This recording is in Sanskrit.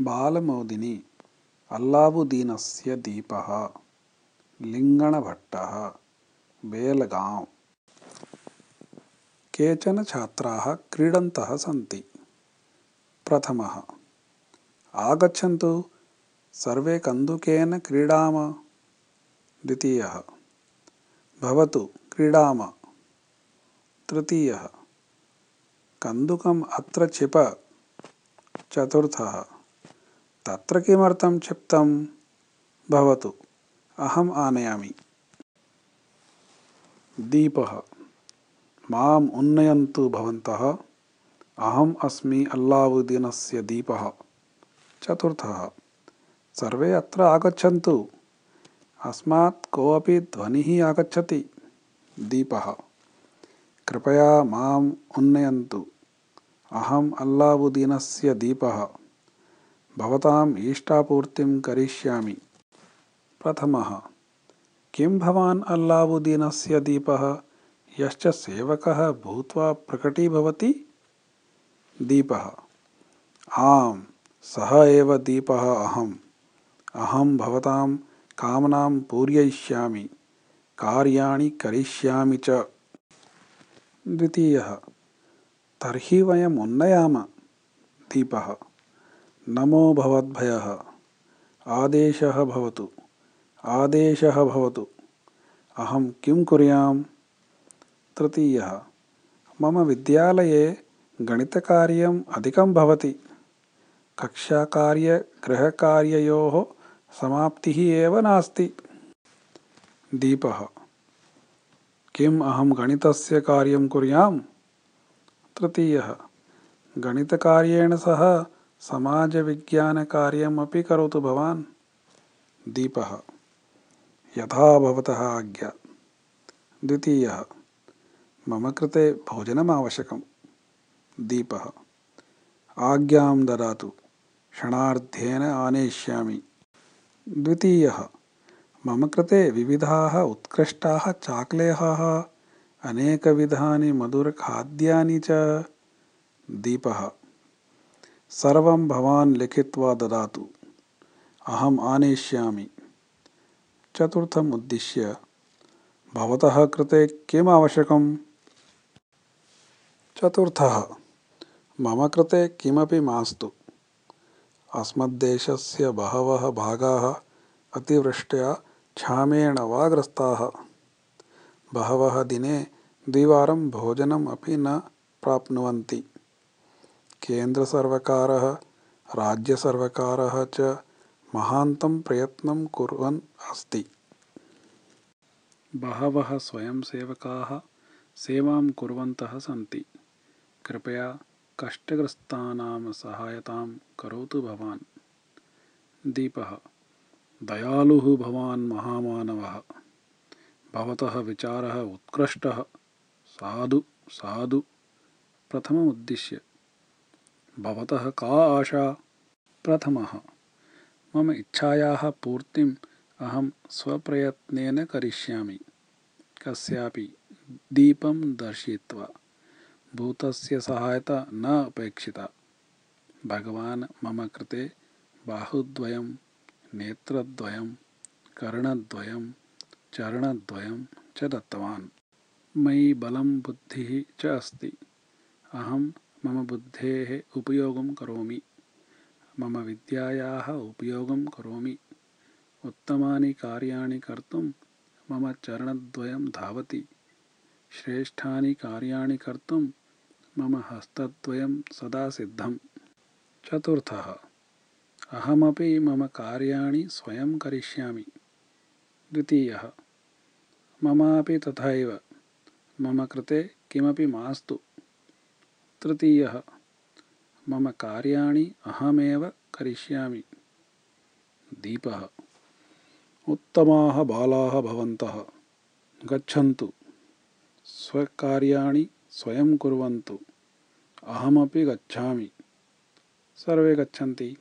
बालमोदिनी। अल्लावुदीनस्य दीपः। लिङ्गणभट्टः। बेलगांव्। केचन छात्राः क्रीडन्तः सन्ति। प्रथमः, आगच्छन्तु। सर्वे कन्दुकेन क्रीडाम। द्वितीयः, भवतु क्रीडाम। तृतीयः, कन्दुकम् अत्र क्षिप चतुर्थः तत्र किमर्थं क्षिप्तं भवतु। अहम् आनयामि। दीपः, माम् उन्नयन्तु भवन्तः। अहम् अस्मि अल्लावुदीनस्य दीपः। चतुर्थः, सर्वे अत्र आगच्छन्तु। अस्मात् कोऽपि ध्वनिः आगच्छति। दीपः, कृपया माम् उन्नयन्तु। अहम् अल्लावुदीनस्य दीपः। भवताम् इष्टापूर्तिं करिष्यामि। प्रथमः किं भवान् अल्लावुदीनस्य दीपः? यश्च सेवकः भूत्वा प्रकटीभवति? दीपः आम् सः एव दीपः अहम्। अहं भवतां कामनां पूरयिष्यामि कार्याणि करिष्यामि च। द्वितीयः तर्हि वयम् उन्नयाम। दीपः नमो भवद्भयः। आदेशः भवतु। आदेशः भवतु। अहं किं कुर्याम्? तृतीयः। मम विद्यालये गणितकार्यम् अधिकं भवति। कक्षाकार्यगृहकार्ययोः समाप्तिः एव नास्ति। दीपः। किम् अहं गणितस्य कार्यं कुर्याम्? तृतीयः। गणितकार्येण सह समाजविज्ञानकार्यम् अपि करोतु भवान्। दीपः। यथा भवतः आज्ञा। द्वितीयः। मम कृते भोजनम् आवश्यकम्। दीपः। आज्ञां ददातु। क्षणार्धेन आनेष्यामि। द्वितीयः। मम कृते विविधाः उत्कृष्टाः चाकलेहाः अनेकविधानि मधुरखाद्यानि च। दीपः सर्वं भवान् लिखित्वा ददातु। अहम् आनेष्यामि। चतुर्थम् उद्दिश्य, भवतः कृते किम् आवश्यकम्? चतुर्थः, मम कृते किमपि मास्तु। अस्मद्देशस्य बहवः भागाः अतिवृष्ट्या क्षामेण वा ग्रस्ताः बहवः दिने द्विवारं भोजनम् अपि न प्राप्नुवन्ति। केन्द्रसर्वकारः राज्यसर्वकारः च महान्तं प्रयत्नं कुर्वन् अस्ति। बहवः स्वयंसेवकाः सेवां कुर्वन्तः सन्ति। कृपया कष्टग्रस्तानां सहायतां करोतु भवान्। दीपः दयालुः भवान् महामानवः। भवतः विचारः उत्कृष्टः। साधु साधु। प्रथममुद्दिश्य भवतः का आशा प्रथमः मम इच्छायाः पूर्तिम् अहं स्वप्रयत्नेन करिष्यामि। कस्यापि दीपं दर्शयित्वा भूतस्य सहायता न अपेक्षिता। भगवान् मम कृते बाहुद्वयं नेत्रद्वयं कर्णद्वयं चरणद्वयं च दत्तवान्। मयि बलं बुद्धिः च अस्ति। अहं मम बुद्धेः उपयोगं करोमि। मम विद्यायाः उपयोगं करोमि। उत्तमानि कार्याणि कर्तुं मम चरणद्वयं धावति। श्रेष्ठानि कार्याणि कर्तुं मम हस्तद्वयं सदा सिद्धम्। चतुर्थः, अहमपि मम कार्याणि स्वयं करिष्यामि। द्वितीयः, ममापि तथैव मम कृते किमपि मास्तु। तृतीयः। मम कार्याणि अहमेव करिष्यामि। दीपः। उत्तमाः बालाः भवन्तः। गच्छन्तु। स्वकार्याणि स्वयं कुर्वन्तु। अहमपि गच्छामि। सर्वे गच्छन्ति।